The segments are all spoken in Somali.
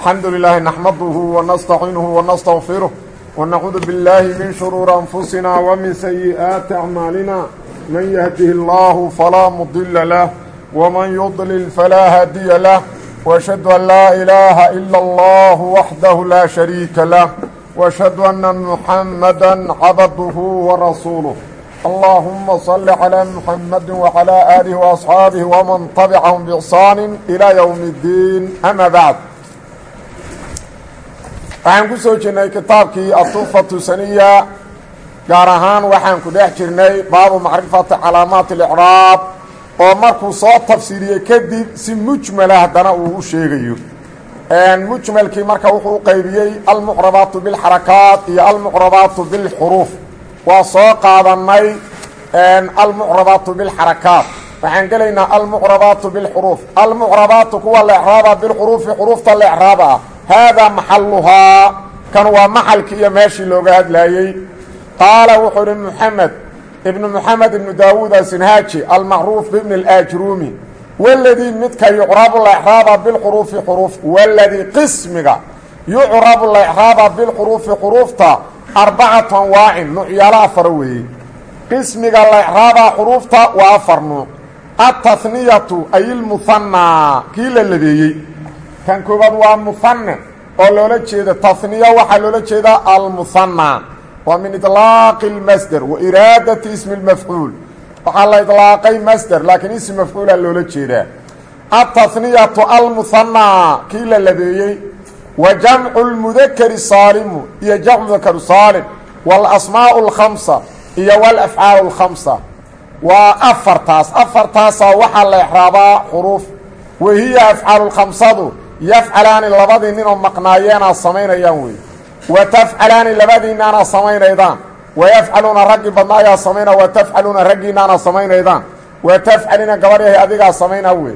الحمد لله نحمده ونستعiنه ونستغفره ونعوذ بالله من شرور أنفسنا ومن سيئات أعمالنا من يهده الله فلا مضل له ومن يضلل فلا hady له وأشhهد أن لا إله إلا الله وحده لا شريك له وأشhهد أن محمدا عبده ورسوله اللهم صل على محمد وعلى آله وأصحابه ومن طبعهم بإحsان إلى يوم الدين أما بعد waxaan ku soo jirnay kitaabkii aطufaةu saniya gaar ahaan waxaan ku dhex jirnay baabu macrifati calaamaat اlإcraab oo markuu soo tafsiiriyey kadib si mujmala haddana uu u sheegayo mujmalkii marka wuxuu u qaybiyey almucrabaatu biاlxarakaat iyo almucrabaatu biاlxuruuf waa soo qaadanay almucrabaatu biاlxarakaat waxaan gelaynaa almucrabaatu biاlxuruuf almucrabaatu kuwa la ecraaba bilxuruufi xuruufta la ecraaba ah haadaa maxaluhaa kan waa maxalkii iyo meeshii looga hadlaayey qaala wuxuu ihi muxamed ibnu muxamed ibnu daawuud asinhaaji almacruuf bibni اlaajruumi waladii midka yucrabu la ecraaba bilxuruufi xuruuf waladii qismiga yucrabu la ecraaba bilxuruufi xuruufta arbacatu anwaacin nuucyaalo afara weeye qismiga la ecraabaa xuruufta waa afar nuuc ataniyatu ay ilmuhanaa kii la labeeyey kan koobaad waa muhane oo loola jeeda taniya waxaa loola jeedaa almuhanaa waa min iطlaaqi اlmasder wa iraadati ismi اlmafcuul waxaa la iطlaaqay masder laakiin ism mafcuula loola jeedaa ataniyatu almuhanaa kii la labeeyey wa jamcu اlmudakari saalimu iyo jamcu mudakaru saalim waاlasmaaء اlkhamsa iyo wاlafcaal اlkhamsa waa afartaas afartaasaa waxaa la exraabaa xuruuf wahiya afcaalu lkhamsadu yafcalaani labadii ninoo maqnaayeenaa samaynayaan wey wa tafcalaani labadiinaana samaynaydaan wayafcaluuna raggii badnaayaa samaynaa wa tafcaluuna raggiinaana samaynaydaan wa tafcalina gabadhahay adigaa samaynaa wey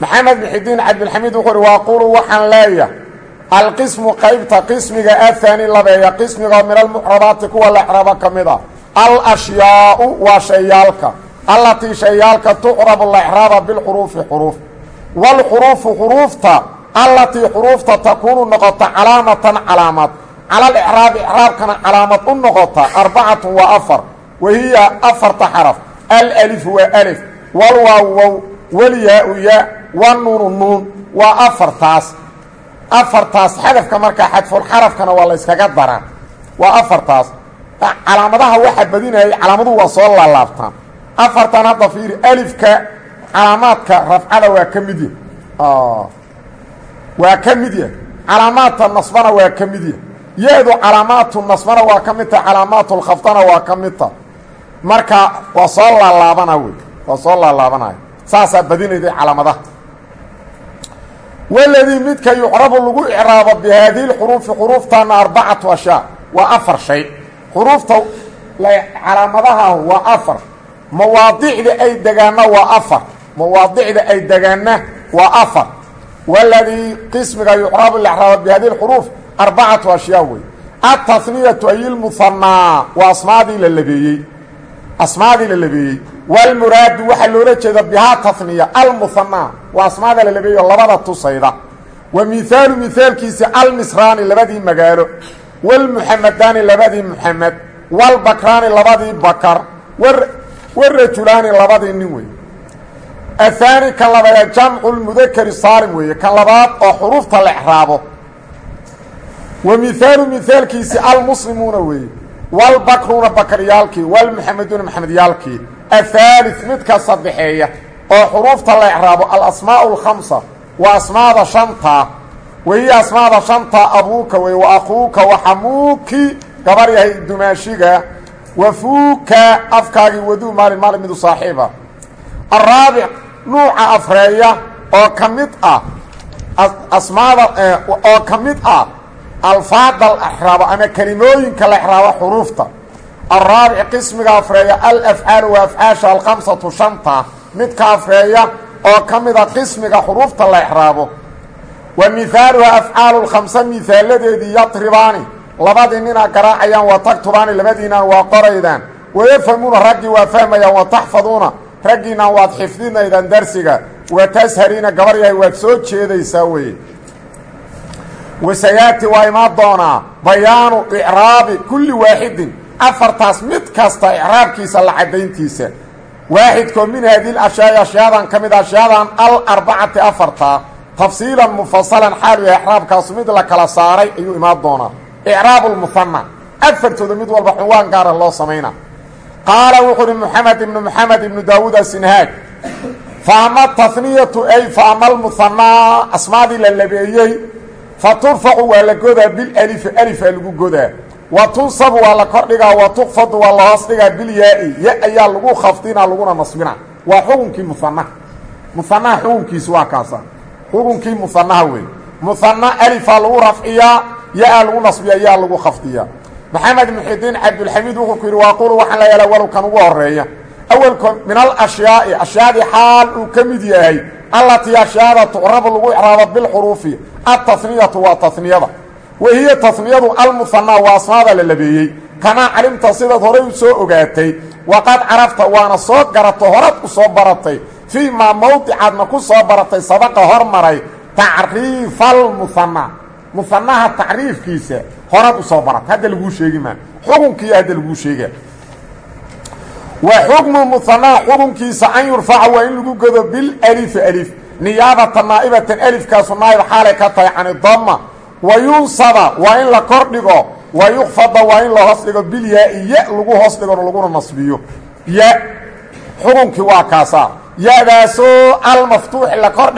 maxamed bixidiin cabdilxamiid wuxuu uhi waaqulu waxaan leeyahay alqismu qaybta qismiga ahaani labeeya qismigoo min almucrabaati kuwa la exraba ka mid a alashyaau waa shayaalka allatii shayaalka tucrabu la exraaba bilxuruufi xuruuf waalxuruufu xuruufta allatii xuruufta takuunu noqota calaamatan calaamad calal ecraabi ecraabkana calaamad u noqota arbacatun waa afar wahiya afarta xaraf alalifu waa alif walwaaw wow walyaa-u yaa wanuunu nuun waa afartaas afartaas xadafka markaa xadfulxarafkana waa la yskaga daraa waa afartaas calaamadaha waxaa badinayay calaamaduhu waa soo laalaabtaan afartan hadda fiiri alifka calaamaadka rafcada waa ka mid yah waa ka mid yah calaamaadka nasbana waa ka mid yah ya-du calaamaatu nasbana waa ka mid calaamaatulkhafdana waa ka marka waa soo laalaabana wey. Waa soo laalaabanaya saasaa badinayday calaamadaha. Waladii midka yucrabu lagu icraabo bi haadihi lxuruufi xuruuftaana arbacatu ashyaa waa afar shay. Xuruufta calaamadaha waa afar. Mawaadicda ay degaana waa afar mawaadicda ay degaana waa afar. Waladii qismiga yucrabu icraabo bi hadihi lxuruuf arbacatu ashyaa wey ataniyatu ay ilmuhanaa waa asmaadii la labeeyey. Asmaadii la labeeyey. Wlmuraadu waxaa loola jeeda bihaa taniya almuhanaa waa asmaada la labeeyo labada tusayda. Wa mihaalu mihaalkiisi almisraani labadii magaalo. Wlmuxamadaani labadii muxamed wlbakraani labadii bakar. Warajulaani labadii nin wey ahaani kan labaad jamcu lmudakari saalim weeye kan labaad oo xuruufta la exraabo wa mihaalu mihaalkiisi almuslimuuna weeye wlbakruuna bakaryaalkii wlmuxameduuna maxamedyaalkii ahaali midka saddexeeya oo xuruufta la ecraabo alasmaau alkhamsa waa asmaada shantaa wahiya asmaada shantaa abuuka wey wa akuuka wa xamuuki gabar yahay dumaashiga wa afkaagii waduu maalin maalin midu saaxiiba araabic nuuca afreeya oo ka mid ah asmaada oo ka mid ah alfaada la exraabo ama kelimooyinka la exraabo xuruufta. Araabic qismiga afreeya alafcaalu waa afcaasha alkhamsatu shanta midka afreeya oo ka mida qismiga xuruufta la exraabo wa mihaaluha afcaalu lkhamsa mihaaladeedii yatribaani labadii nina garaacayaan wa tagtubaani labadiinaan waa qoraydaan. Wayafhamuuna raggii waa fahmayaan wa taxfaduuna raggiinaan waad xifdinaydaan darsiga. Wa tashariina gabar yahay waad soo jeedaysaa weye wasayaati waa imaan doonaa. Bayaanu icraabi kulli waaxidin. Afartaas mid kasta icraabkiisa la caddayntiisa waaxidkoo min haadihi ashyaai ashyaadan ka mid ashyaadan alarbacati afartaa tafsiilan mufasalan xaalu yahay icraabkaasu mid la kala saaray ayuu imaan doonaa. Icraabu lmuhana afartooda mid walba xunwaan gaara loo samaynaa qaala wuxuu uhi moxamed ibnu moxamed ibnu daawuud asinhaaj faama taniyatu ay faama almuhanaa asmaadii la labeeyey fa turfacu waa la godaa bilalifi alifaa lagu godaa. Wa tunsabu waa la kordhigaa wa tukfadu waa la hoos dhigaa bilyaa-i ya ayaa lagu khafdinaa laguna nasbina waa xukunkii muhanaha muhanaha xukunkiisu waa kaasa. Xukunkii muhanaha wey muhana alifaa lagu rafciyaa ya-a lagu nasbiya yaa lagu khafdiyaa maxamed muxidiin cabdulxamiid wuxuu ku yidhi waaqulu waxaan la yaalla walowkan ugu horreeya awelko min alashyaai ashyaadii xaal uu ka mid yahay allatii ashyaada tucrabu lagu icraabo bilxuruufi ataniyatu waa taniyada wa hiya taniyadu almuhanaa waa asmaada la labeeyey. Kamaa calimta sidaad horay u soo ogaatay waqad carafta waana soo garato horad u soo baratay. Fii mawdicaadna ku soo baratay sabaqa hormaray tacriifa almuhanaa muhanaha tacriifkiisa horad u soo barat hadda laguu sheegi maa xukunkiiyo hadda laguu sheega. Wa xukmu muhanaa xukunkiisa an yurfaca waa in lagu godo bilalifi alif niyaabatan naa'ibatan alifkaasu naa'ib xaalay ka tahay can idama wa yunsaba waa in la kor dhigo. Wa yukfada waa in la hoos dhigo. Bilyaa-i ya lagu hoos dhigo laguna nasbiyo. Ya xukunkii waa kaasaa. Ya-daasoo almaftuuxi la kor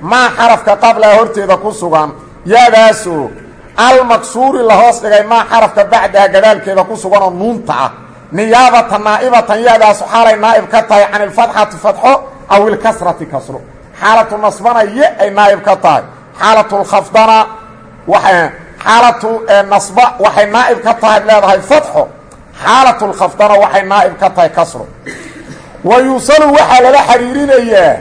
maa xarafka qablaha horteeda ku sugan ya-daasoo almaksuuri la hoos dhigay maa xarafka bacdaha gadaalkeeda ku suganoo nuunta ah. Niyaabatan naa'ibatan ya-daasu xaalay naa'ib ka tahay can ilfatxati fatxo aw ilkasrati kasro xaalatu nasbana ye ay naa'ib ka tahay. Xaalatulkhafdana waay xaalatu nasba waxay naa'ib ka tahay leedahay fatxo. Xaalatulkhafdana waxay naa'ib ka tahay kasro wa yuusalu waxaa lala xiriirinayaa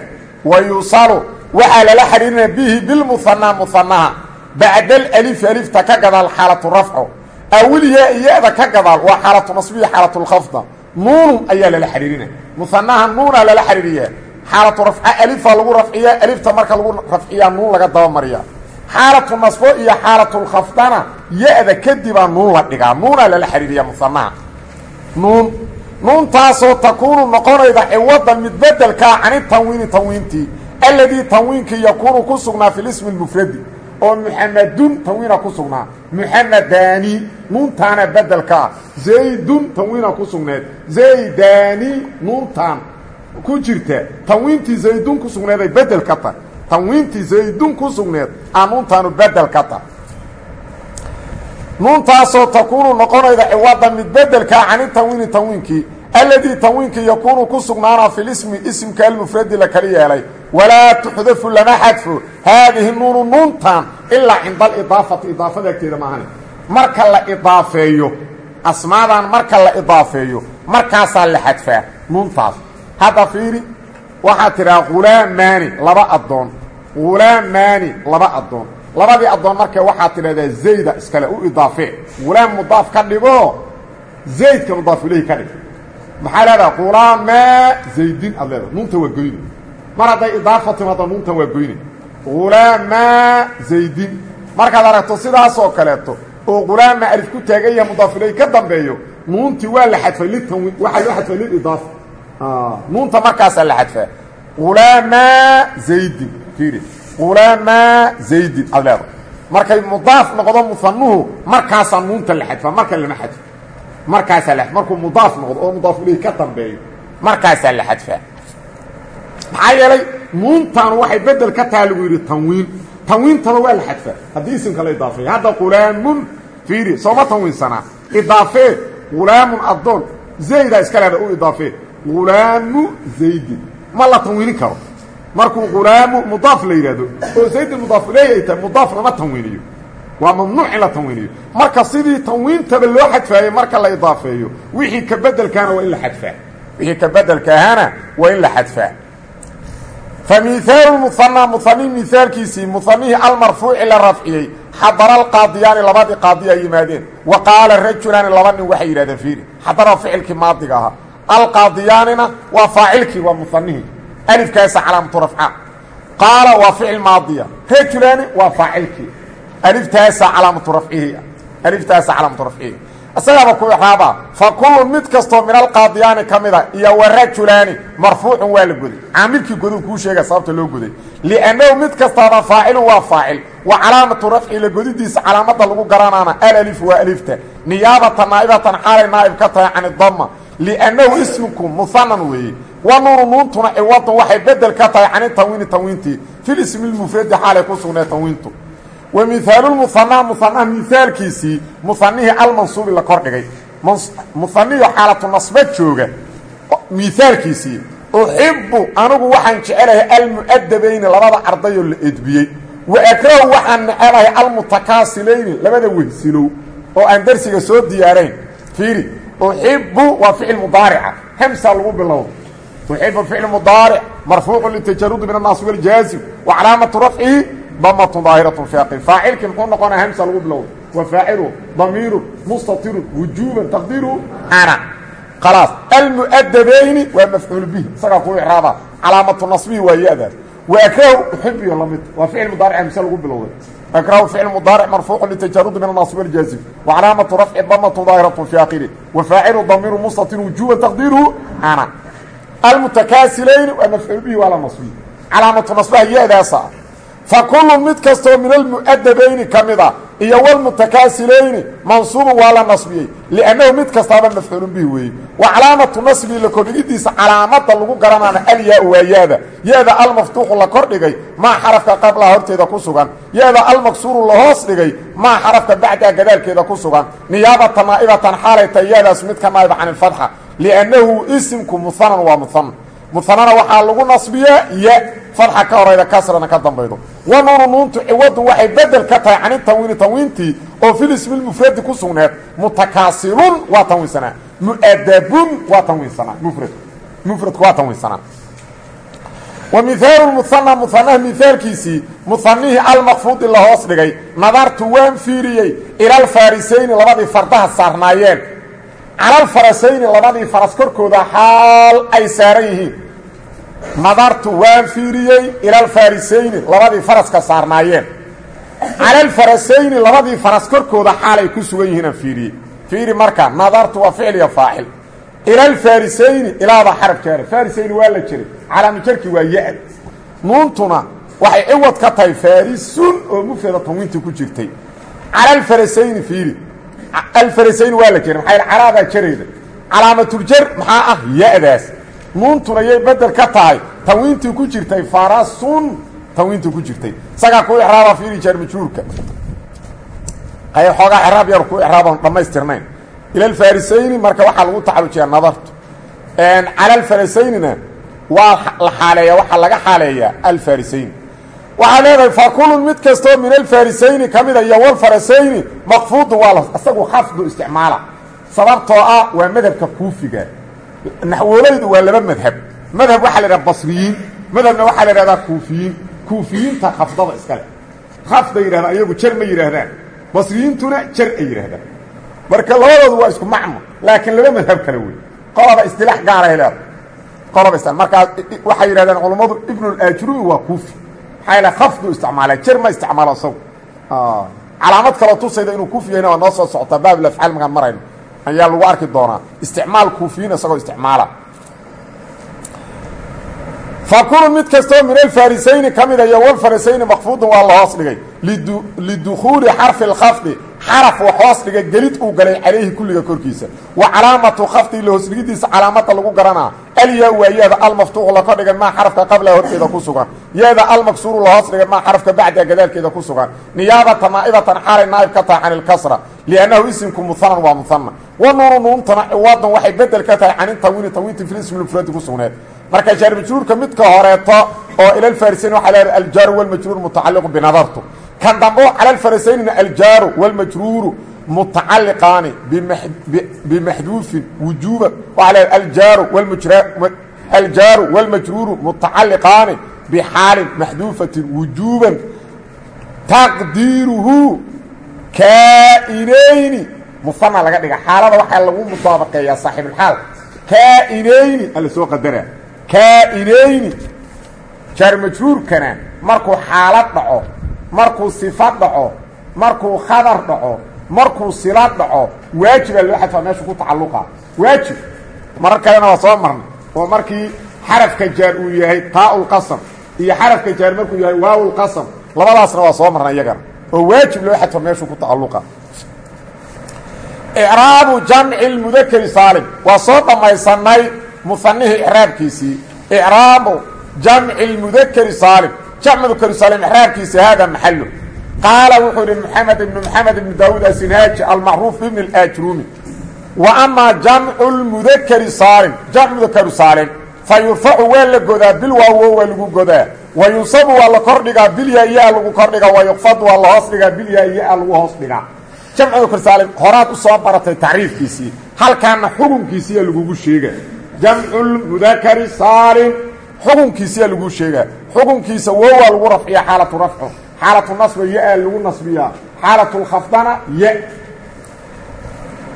wa yuusalu waxaa lala xiriirinaya bihi bilmuhanaa muhanaha bacda alalifi alifta ka gadaal xaalatu rafco awilyaa iyada ka gadaal waa xaalatu nasbiya xaalatulkhafda nuunun ayaa lala xiriirinaya muhanaha nuunaa lala xiriiriyaa xaalatu rafca alifaa lagu rafciyaa alifta marka lagu rafciyaa nuun laga dabamariyaa xaalatu nasbo iyo xaalatulkhafdana ya-da kadibaa nuun la dhigaa nuunaa lala xiriiriyaa muhanaha nuun nuuntaasoo takuunu noqonayda ciwadan mid bedelkaa cani tanwiini tanwiintii alladii tanwiinkii yakuunu ku sugnaa fi lismi lmufradi oo muxamadun tanwiina ku sugnaa. Muxamadaani nuuntaana bedelkaa zaydun tanwiina ku sugneed. Zaydani nuuntaan ku jirta. Tanwiintii zaydun ku sugneeday bedel ka tahay. Tanwiintii zaydun ku sugneed aa nuuntaanu bedel ka tahay. Nuuntaasoo takuunu noqonayda ciwada mid bedelkaa cani tanwiini tanwiinkii. Alladii tanwiinkii yakuunu ku sugnaana fi lismi isimka almufradi la kala yeelay walaa tuxdafu lama xadfo haadihi nuunu nuuntan ilaa cinda alidaafati. Idaafada agteeda maahane marka la idaafeeyo asmaadan marka la idaafeeyo markaasaa la xadfaa nuuntaas. Hadda fiiri waxaad tidhaha khulaamaani laba addoon. Khulaamaani laba addoon. Labadii addoon marka waxaad tidhahdaa zayda iskale u idaafee khulaam mudaaf ka dhigo zaydka mudaaf ilayhi ka dhig. Maxaa leedaha khulaamaa zaydin aad leedaha nuunta waa mar hadday idaafa timaado nuuntan waa goyne khulaamaa zaydin. Markaad aragto sidaasoo kaleeto oo khulaama alif ku taagan yaha mudaaf ilayhi ka dambeeyo nuuntii waa la xadfay litanwiin waxaa loo xadfay lilidaafa nuunta markaasaa la xadfaa khulaamaa zaydin. Fiiri. Khulaamaa zaydin. Aad leedaha markay mudaaf noqdo muhanuhu markaasaa nuunta la xadfaa markan lama xadfo. Markaasaa la markuu mudaaf noqdo oo mudaaf ilayhi ka dambeeyo markaasaa la xadfaa maxaa yeelay waxay bedel ka taha lagu yidhi tanwiin. Tanwiintana waa la xadfaa haddii isimka la idaafeeyo hadda khulaamun fiiri sooma tanwiinsanaa idaafee khulaamun addoon. Zaydaa iska leeda u idaafee khulaamu zaydin. Ma la tanwiinin karo. Markuu khulaamu mudaaf la yidhaahdo oo zaydin mudaaf ilayhi ay tahay mudaaf tanwiiniyo. Waa mamnuuc in tanwiiniyo. Marka sidii tanwiintaba loo xadfaayey marka la idaafeeyo wixii ka bedelkaana waa in la xadfaa. Wixii ka bedelka ahaana waa in la xadfaa fa miihaalu muhanaa muhanii miaalkiisii muhanihii almarfuuci la rafciyey xadara alqaadiyaani labadii qaadiya yimaadeen wa qaala rajulaani laba nin waxay yidhahdeen fiiri xadara ficilkii maadiga ahaa alqaadiyaanina waa faacilkii waa muhanihii alifkaasa calaamatu rafca qaala waa ficil maadiya rajulaani waa faacilkii aliftaasa calaamatu rafcihi aliftaasa calaamatu rafcihi isagaaba ku ixraaba fa kullu mid kastoo min alqaadiyaani ka mida iyo warajulaani marfuucun waa la goday caamilkii goduu kuu sheega sababta loo goday liannahu mid kastaaba faacilun waa faacil wa calaamatu rafci la godidiisa calaamada lagu garanaana alif waa alifta. Niyaabatan naa'ibatan xaalay naa'ib ka tahay can idama liannahu isminku muhanan weeye. Wa nuunu nuuntuna ciwadun waxay bedel ka tahay cani tanwiini tanwiintii. Filismi lmufradi xaalay ku sugnee tanwiintu wa mihaalulmuhanaa muhanaha mihaalkiisii muhanihii almansuubi la kordhigay muhaniyo xaalatu nasba jooga mihaalkiisii uxibu anigu waxaan jecelahay almu'adabayni labada ardayoo la edbiyey. Wa akrahu waxaan necelahay almutakaasilayni labada wehsinow oo aan darsiga soo diyaarayn. Fiiri uxibu waa ficil mudaarica. Hamsa lagu bilowda uxibu ficil mudaaric marfuucu litajarudi min annaasi waljaazim wa calaamatu rafcihi damatun daahiratun fi aqil faacilkii muxuu noqonaya hamsa lagu bilowda wa faacilu damiirun mustatirun wujuuban taqdiiru ana khalaas. Almu'adabayni waa mafcuul bihi. Isagaa ku icraaba. Calaamatu nasbihi waa ya-daas wa akrahu uxibiyo la mid. Waa ficil mudaaric hamse lagu bilowday. Akrahu ficil mudaaric marfuucu litajarudi min annaasi waljaazim. Wa calaamatu rafci damatun daahiratun fi aqili wa faacilu damiiru mustatir wujuuban taqdiiruhu ana almutakaasilayni waa mafcuul bihi waa la nasbiyi calaamatu nasbaha ya-daasa. fa kullu mid kastoo min almu'adabayni ka mid a iyo walmutakaasilayni mansuubun waa la nasbiyey liannahu mid kastaaba mafcuulun bihi weeye. wa calaamatu nasbii la kordhigidiisa calaamada lagu garanaana alyaa-u waa yaada ya-da almaftuuxu la kordhigay maa xarafka qablaha horteeda ku sugan ya-da almaksuuru la hoos dhigay maa xarafka bacdaa gadaalkeeda ku sugan niyaabata naa'ibatan xaalay tahay ya-daas naaiba can ilfatxa liannahu isimku muhanan waa muhan muhanana waxaa lagu nasbiyaa ya fadxa ka horayda kasrana ka dambaydo. Wa nuunu nuuntu ciwadun waxay bedel ka tahay cani tanwiini tanwiintii oo filismi mufradi ku sugneed. Mutakaasilun waa tanwiinsanaa mu'adabun waa tanwiinsanaa mufradku mufradku waa tanwiinsanaa wa mihaalu muhana muhanaha mihaalkiisii muhanihii almakfuudi la hoos dhigay. Nadartu waan fiiriyey ilalfaarisayni labadii fardaha saarnaayeen calalfarasayni labadii faras korkooda xaal ay saaran yihiin. Nadartu waan fiiriyey ilalfarisayni labadii faraska saarnaayeen. Calalfarasayni labadii faras korkooda xaal ay ku sugan yihiin aan fiiriyey. Fiiri marka nadartu waa ficil iyo faacil. Ilalfarisayni ilaada xaraf jaara farisayni waa la jiray calaamu jarki waa ya-d nuuntuna waxay ciwad ka tahay farisun oo mufrada tanwiintii ku jirtay. Calalfarasayni fiiri alfarasayni waa la jiray maxaa calaadaa jarayda calaamatul-jar maxaa ah? Ya-daas. Nuuntuna yay bedel ka tahay. Tanwiintii ku jirtay farasun tanwiintii ku jirtay. Isagaa ku ixraaba fiiri jaar majhuurka xoogaa ixraab yar ku ixraaban dhammaystirnayn. Ilalfarisayni marka waxaa lagu tacalujiyaa nadartu. Cala alfarasaynina waa la xaaleeya waxaa laga xaaleeyaa alfarisayni waxaa leedahay fakulun mid kastoo min alfarisayni ka mida iyo walfarasayni maqfuudun waa isagu khafdu isticmaala. Sababtoo ah waa madhabka kuufiga. Naxwoolaydu waa laba madhab. Madhab waxaa la idhaha basriyiin madhabna waxaa la idhahdaa kuufiyiin. Kuufiyiinta khafdada iskale khafda yidhahdaan iyagu jar ma yidhaahdaan. Basriyiintuna jar ay yidhaahdaan. Marka labadoodu waa isku macno laakiin laba madhab kale wey qolaba istilaax gaaray leeda qolaba markaa waxay yidhahdaan culammadu ibnulajrui waa kuufi maxaa yal khafdu isticmaala jar ma isticmaalo isagu calaamad kaloo tusayda inuu kuufi yahayna waa noo soo socotaa baabul afcaal magaan marayno ayaa lagu arki doonaa. Isticmaal kuufiyiin isagoo isticmaala. Fakulu mid kastoo min alfarisayni ka mida iyo walfarasayni makfuudun waa la hoos dhigay. Lidukhuuli xarfi اlkhafdi xaraf wax hoos dhiga gelid uu galay calayhi kulliga korkiisa. Wa calaamatu khafdi la hoosdhigidiisa calaamada lagu garanaa alyaa waa yaada almaftuuqu laka dhigay maa xarafka qablaha horteeda ku sugan. Yaada almaksuuru la hoos dhigay maa xarafka bacdaa gadaalkeeda ku sugan. Niyaabata naa'ibatan xaalay naa'ib ka tahay can ilkasra liannahu isimku muhanan waa muhana wa nuunu nuuntana ciwaadan waxay bedel ka tahay canin tanwiini tanwiinti filismi mufradi ku sugneed. Marka jaar majruurka midka horeeto oo ilalfarisayn waxaa leedahay aljaaru walmajruur mutacaliqu binadartu kan dambe oo cala alfarasaynina aljaaru walmajruuru mutacaliqaani bimaxduufin leedahay aljaaru walmajruuru mutacaliqaani bixaalin maxduufatin wujuuban taqdiiruhu kaainayni muana laga dhiga xaalada waxaa lagu mudaabaqeeyaa saaxiibulxaal kaainayni alla soo qadaraa kaainayni jaar majruurkana markuu xaalad dhaco markuu sifa dhaco markuu khadar dhaco markuu sila dhaco waajibaa loo xadfaa meeshu ku tacalluqa. Waajib. Marar kalena waa soo marnay. Oo markii xarafka jaar uu yahay taa-ulqasam iyo xarafka jaar markuu yahay waawulqasam labadaasna waa soo marnay iyagana. Oo waajib loo xadfa meeshuu ku tacalluqa. Icraabu jamci lmudakeri saalim. Waa soo dhammaysanay musanihii icraabkiisii icraabu jamci lmudakeri saalim jamc mudakeri saalim icraabkiisi hada maxalu qaala wuxuu yihi maxamed ibnu maxamed ibnu daawuud asinhaaji almacruuf ibn اlaajruumi wa amaa jamcu lmudakeri saalim jamc mudakeri saalim fa yurfacu waa la godaa bilwaawo waa lagu godaa wa yunsabu waa la kordhigaa bilyaa-ya lagu kordhigaa wa yuqfadu waa la hoos dhigaa bilyaa-ya lagu hoos dhigaa. Jamcu mudakeri saalim horaad u soo baratay tacriifkiisii halkaana xukunkiisiyaa lagugu sheega jamcu lmudakeri saalim xukunkiisiyaa laguu sheegaa xukunkiisa wowaa lagu rafciya xaalatu rafcu. Xaalatu nasba ya-a lagu nasbiyaa. Xaalatu lkhafdana ya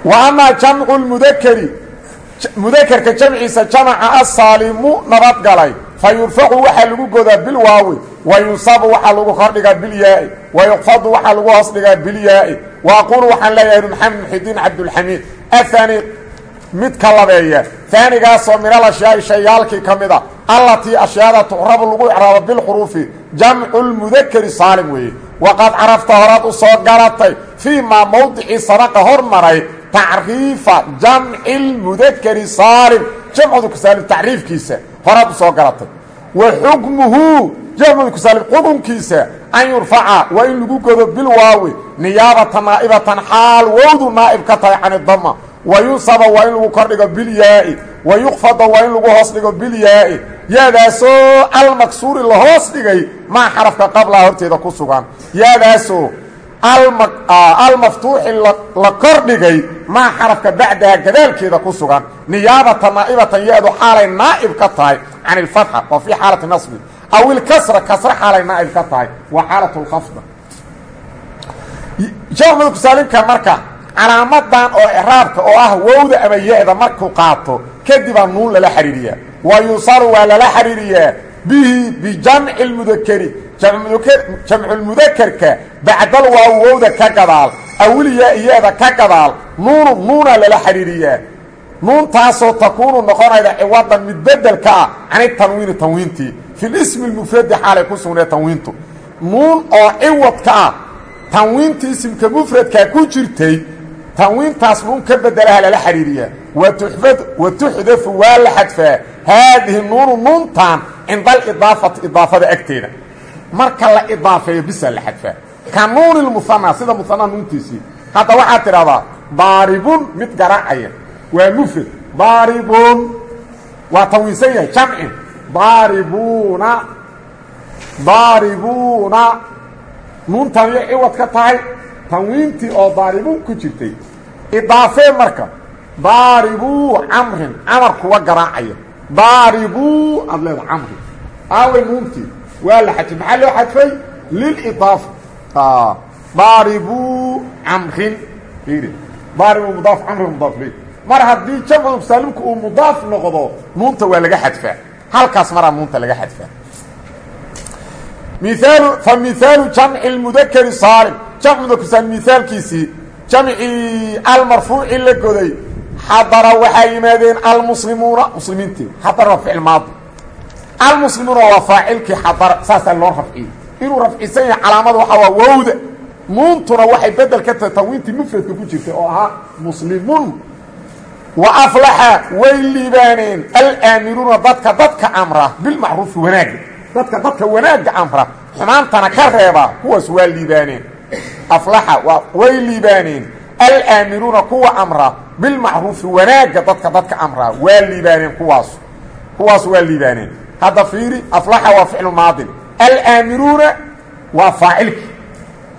wa amaa jamcu lmudakeri mudakerka jamciisa jamaca asaalimu nabadgalay fa yurfacu waxaa lagu godaa bilwaawi wa yunsabu waxaa lagu kordhigaa bilyaa-i wa yuqfadu waxaa lagu hoos dhigaa bilyaa-i wa aquulu waxaan leeyahay maxamed muxidiin cabdulxamiid athani mid ka labeeya. Aanigaasoo minal ashyaai shayaalkii ka mid a allatii ashyaada tucrabu lagu icraabo bilxuruufi jamcu lmudakeri saalim weeye. Waqad carafta horaad u soo garatay fii maa mowdicii sabaqa hormaray tacriifa jamci lmudakeri saalim jamcudku saalim tacriifkiisa horaad u soo garatay wa xukmuhu jamcudku saalim xukunkiisa an yurfaca waa in lagu godo bilwaawi niyaabata naa'ibatan xaal wowdu naa'ib ka tahay can idama wa yunsaba waa in lagu kordhigo bilyaa-i wa yuqfada waa in lagu hoos dhigo bilyaa-i yaadaasoo almaksuuri la hoos dhigay maa xarafka qablaha horteeda ku sugan yaadaasoo almaftuuxi la kordhigay maa xarafka bacdaha gadaalkeeda ku sugan niyaabata naa'ibatan ya-du xaalay naa'ib ka tahay can ilfatxa oo fii xaalati nasbi aw ilkasra kasra xaalay naa'ib ka tahay waa xaalat lkhafda jamcudku saalimka marka calaamadan oo icraabka oo ah wowda ama ya-da markuu qaato kadibaa nuun lala xidhiiriyaa wa yusaru waa lala xidhiiriyaa bihi bijamci lmudakeri jamculmudakerka bacdal waa wowda ka gadaal awiliyaa iyada ka gadaal nuunu nuunaa lala xidhiiriyaa nuuntaasoo takuunu noqonayda ciwadan mid bedelka ah cani tanwiini tanwiintii fi lismi lmufradi xaalay ku sugnee tanwiintu. Nuun oo ciwadka ah tanwiintii isimka mufradkaa ku jirtay tanwiintaas nuun ka bedelaha lala xidhiiriyaa wa tuxdafu waa la xadfaa. Haadihi nuunu nuuntan cinda alidaafati idaafada agteeda. Marka la idaafeeyo bisaa la xadfaa. Ka nuuni lmuhanaa sida muhanaa nuuntiisii. Hadda waxaad tidhahdaa daaribun mid garaacaya. Waa mufrad. Daaribun waa tanwiinsan yahay jamcin. Daaribuna daaribuna nuuntan iyo ciwad ka tahay tanwiintii oo daaribuun ku jirtay. Idaafee marka daaribuu camrin camar kuwa garaacaya. Daaribuu aad leeda camri. Aaway nuuntii waa la xadfay maxaa loo xadfay lilidaafa daaribuu camrin. Fiiri daaribu mudaaf camrin mudaaf ley mar haddii jamcu saalimku uu mudaaf noqdo nuunta waa laga xadfaa halkaas maraa nuunta laga xadfaa miaalu fa mihaalu jamci lmudakeri saalim jamc mudakr saalim mihaalkiisii jamcii almarfuuci la goday xadara waxaa yimaadeen almuslimuuna muslimiintii xadara waa ficil maadi. Almuslimuuna waa faacilkii xadara saasaa loo rafciyey inuu rafcisan yahay calaamada waxaa waa wowda. Nuuntuna waxay bedel ka tahay tanwiintii mufradka ku jirtay oo ahaa muslimuun wa aflaxa way liibaaneen alaamiruuna dadka dadka amra bilmacruufi wanaagga. Dadka dadka wanaagga amra xumaantana ka reeba kuwaas waa liibaaneen aflaxa waa way liibaaneen alaamiruuna kuwa amra bilmacruufi wanaagga dadka dadka amraa waa liibaaneen kuwaas. Kuwaas waa liibaaneen. Hadda fiiri aflaxa waa ficlu maadin. Alaamiruuna waa faacilki.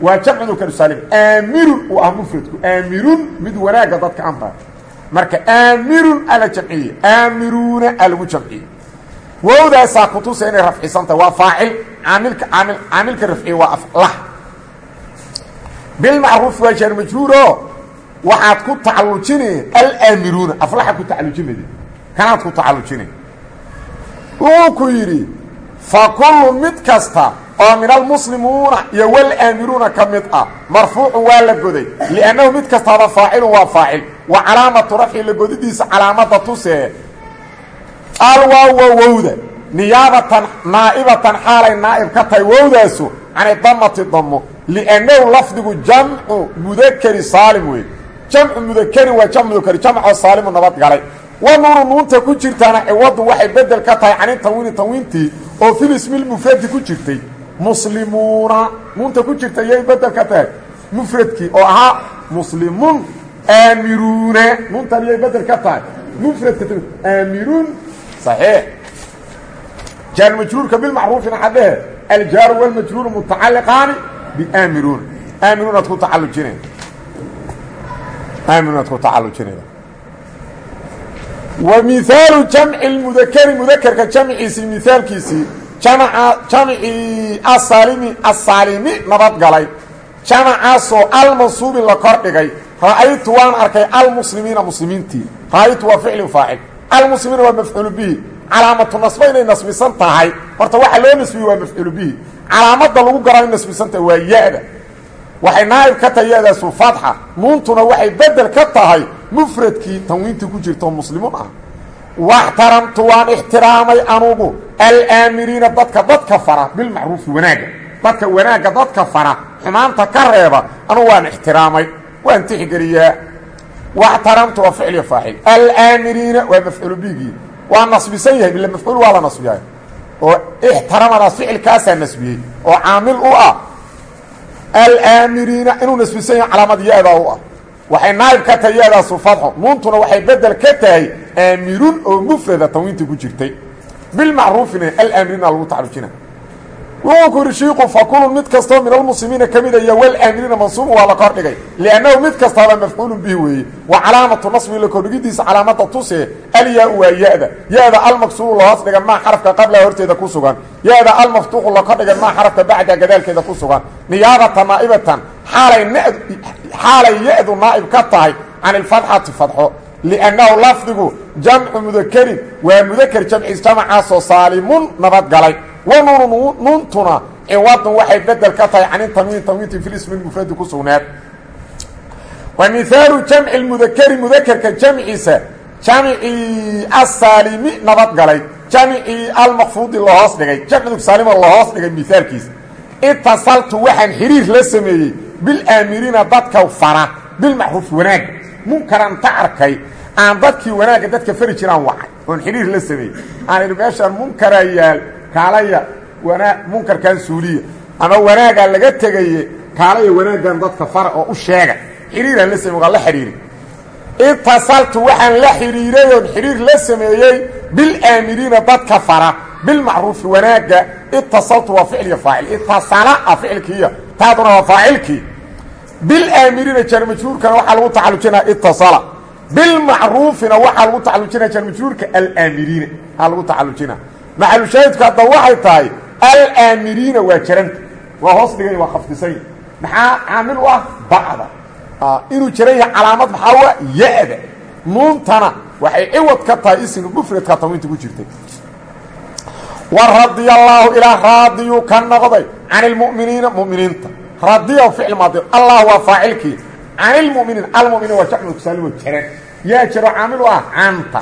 Waa jamcu karsaalim aamirun uu ah mufradku. Aamirun mid wanaagga dadka amra. Marka aamirun ala jamciye. Aamiruuna a lagu jamciye. Wowdaasaa kutusa inay rafcisantah waa faacil. Caamilka caamil caamilka rafciye waa aflah bilmacruufi waa jaar majruuro waxaad ku tacallujine alaamiruuna aflaxa ku tacallujinaya kanaad ku tacallujine wuxuu ku yidhi fa kullu mid kasta oo min almuslimuuna iyo walaamiruuna ka mid ah marfuucun waa la goday liannahu mid kastaaba faacilun waa faacil wa calaamatu rafci la godidiisa calaamada tusee alwaawa wowda niyaabatan naa'ibatan xaalay naa'ib ka tahay wowdaasu cani damati damo liannahu lafdigu jamcu mudakeri saalim wey jamcu mudakeri waa jamc mudakeri jamcoo saalimu nabad galay. Wa nuunu nuunta ku jirtaana ciwadun waxay bedel ka tahay cani tanwiini tanwiintii oo fil ismilmufradi ku jirtay. Muslimuuna nuunta ku jirta yay bedel ka tahay. Mufradkii oo ahaa muslimuun aamiruuna nuuntan yay bedel ka tahay. Mufradka aamiruun صaxiix jaar majruurka bilmacruufina waxaa dhehe aljaaru walmajruuru mutacaliqaani biaamiruun aamiruunaad ku tacalujinay aamiruunaad ku tacalujinayda wa mihaalu jamci lmudakeri mudakerka jamciisii mihaalkiisii jamca jamcii asaalimi asaalimi nabadgalay jamacaasoo almansuubi la kor dhigay ra'aytu waan arkay almuslimiina muslimiintii ra'aytu waa ficli faacil almuslimiina waa mafcuulu bihi calaamatu nasba inay nasbisan tahay. Horta waxa loo nasbiyey waa mafcuulu bihi. Calaamada lagu garaa in nasbisan waa ya-da. Waxay naa'ib ka tahay ya-daasu fatxa waxay bedel ka tahay mufradkii tanwiintii ku jirto muslimuun ah. Waxtaramtu waan ixtiraamay anugu alaamiriina dadka dadka fara bilmacruufi wanaagga dadka wanaagga dadka fara xumaanta ka reeba anugu waan ixtiraamay waan tixgeliyaa waxtaramtu waa ficliya faacil alaamiriina waa mafcuulu bigii waa nasbisan yahay ila mafcuul waa la nasbiyaay oo ixtaramadaas ficilkaasaa nasbiyey oo caamil u ah. Alaamiriina inuu nasbisan yahay calaamad ya-daa u ah. Waxay naayib ka tahay ya-daasu fadxo waxay bedel ka tahay aamirun oo mufrada tanwiintii ku jirtay. Bilmacruufina alaamiriina lagu tacalujina wuxuu ku yidhi shiiku fakulun mid kastoo min almuslimiina ka mid iyo walaamiriina mansuubun waa la kor dhigay liannahu mid kastaaba mafcuulun bihi weeye wa calaamatu nasbi la kordhigidiisa calaamada tusee alyaa-u waa ya-da ya-da almaqsuuru lahoos dhigan maa xarafka qablaha horteeda ku sugan ya-da almaftuuxu la kor dhigan maa xarafka bacda gadaalkeeda ku sugan niyaabatan naa'ibatan xaalay nad xaalay ya-du naa'ib ka tahay can ilfatxati fadxo liannahu lafdigu jamcu mudakerin waa mudaker jamciis saalimun nabadgalay wa nuunu nuuntuna ciwadun waxay bedel ka tahay can tanwiin tanwiinti fi ismi mufradi ku sugnaad wa mihaalu jamci mudakeri mudakerka jamciisa jamcii asaalimi nabadgalay jamcii almakfuudi lahoos dhigay jamcigu saalimo lahoos dhigay mihaalkiisa itasaltu waxaan xiriir la sameeyey bilaamiriina dadka fara bilmacruufi wanaagga munkaran ta arkay aan dadkii wanaagga dadka fari jiraan wacay oon xiriir la sameeyey kaalaya wanaa munkarkan suuliya ama wanaagaa laga tegaye kaalaya wanaaggan dadka fara oo u sheega. Xiriiraan la samey waa la xidhiiri itasaltu waxaan la xidhiiray oon xidhiir la sameeyey bilaamiriina dadka fara bilmacruufi wanaagga itasaltu waa ficliya faacil. Itasala a ficilkiiya taaduna waa faacilkii. Bilaamiriina jarmajruurkana waxaa lagu tacalujinaa itasala bilmacruufina waxaa lagu tacalujinaa jarmajruurka alaamiriina aa lagu tacalujinaa maxalushaahidku hadda waxay tahay alaamiriina waa jaranta. Waa hoos dhigay waa khafdisay. Maxaa caamil u ah? Bacda. Inuu jaran yahay calaamad maxaa u ah? Ya-da. Nuuntana waxay ciwad ka tahay isimka mufradka tanwiinta ku jirtay. Wa radiya allaahu ilaa raadiyuu ka noqday can ilmu'miniina mu'miniinta. Radiya ficil maadi allah waa faacilkii. Can ilmuminiin almuminiin waa jacmu kusaalimo jaran. Yaa jaro caamil u ah? Canta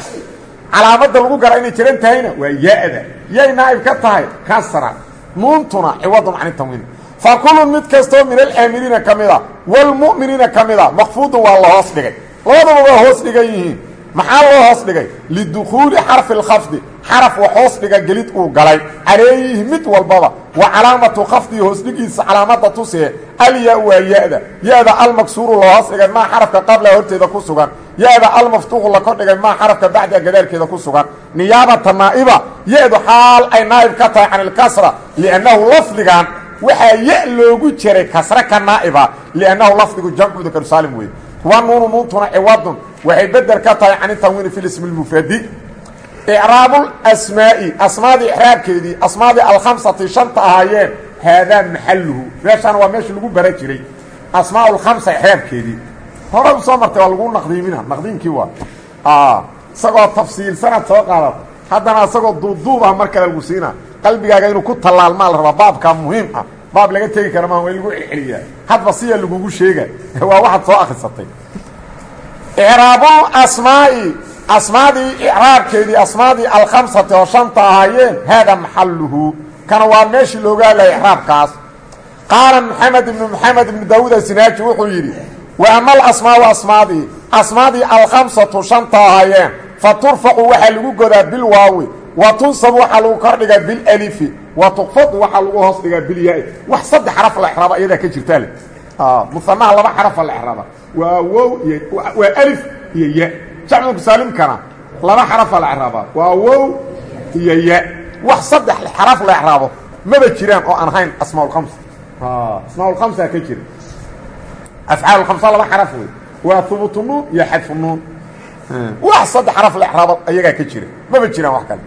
calaamada lagu gara inay jiran tahayna waa ya-da. Yay naa'ib ka tahay kasra nuuntuna ciwadun can tanwiin fa kulun mid kastoo min alaamiriina ka mida waalmu'miniina ka mida makfuudun waa la hoos dhigay. Labadaba waa hoos dhigan yihiin maxaa loo hoos dhigay? Lidukhuuli xarfi اlkhafdi xaraf wax hoos dhiga gelid uu galay. Calayhi mid walbaba. Wa calaamatu khafdii hoosdhigiisa calaamada tusee. Alya waa ya-da. Ya-da almaksuuru la hoos dhigay maa xarafka qabla horteeda ku sugan. Ya-da almaftuuxu la kordhigay maa xarafka bacda gadaalkeeda ku sugan. Niyaabata naa'iba ya-du xaal ay naa'ib ka tahay can ilkasra liannahu lafdigan waxaa ya loogu jiray kasre ka naa'iba. Liannahu lafdigu jamcu dakarusaalim wey wa nuunu nuuntuna ciwadun waxay bedel ka tahay can tanwiini fi ismi mufradi icraabu asmaa'i asmaadii icraabkeedii asmaadii alkhamsati shanta ahaayeen haadaa maxaluhu meeshaan waa meesha lagu bara jiray. Asmaa lkhamsa icraabkeedii hore u soo martay waa lagu naqdiimina. Naqdiinkii waa isagoo tafsiilsanaad soo qaadata. Haddana isagoo duuduub ah mar kale lagu siinaa qalbigaaga inuu ku tallaalmaa la rabaa baabkaa muhiim ah baab laga tegi kara maa waa lagu celceliyaa hadba siya lagugu sheega waa waxaad soo akrisatay icraabu asmaa'i asmaadii icraabkeedii asmaadii alkhamsati oo shanta ahaayeen haadaa maxaluhu kana waa meeshii looga hadlaya icraabkaas. Qaala maxamed ibnu maxamed ibnu daawuud asinaaji wuxuu yidhi wa ama alasmaau asmaadii asmaadii alkhamsatu shanta ahaayeen fa turfacu lagu godaa bilwaawi wa tunsabu waxaa lagu kordhigaa bilalifi wa tukfadu waxaa lagu hoos dhigaa bilyaa wax saddex xaraf la exraaba iyadaa ka jirtaa le musanaha laba xarafa la exraaba waa wow iyo waa alif iyo ya. Jamcunku saalimkana laba xarafa la exraaba waa wow iyo ya. Wax saddex xaraf la exraabo maba jiraan oo aan ahayn asmaaulkhamsa asmaaulkhamsaa ka jira. Afcaalulkhamsa laba xaraf wey waa hubutu nuun iyo xadfu nuun. Wax saddex xaraf la exraabo ayagaa ka jira. Maba jiraan wax kale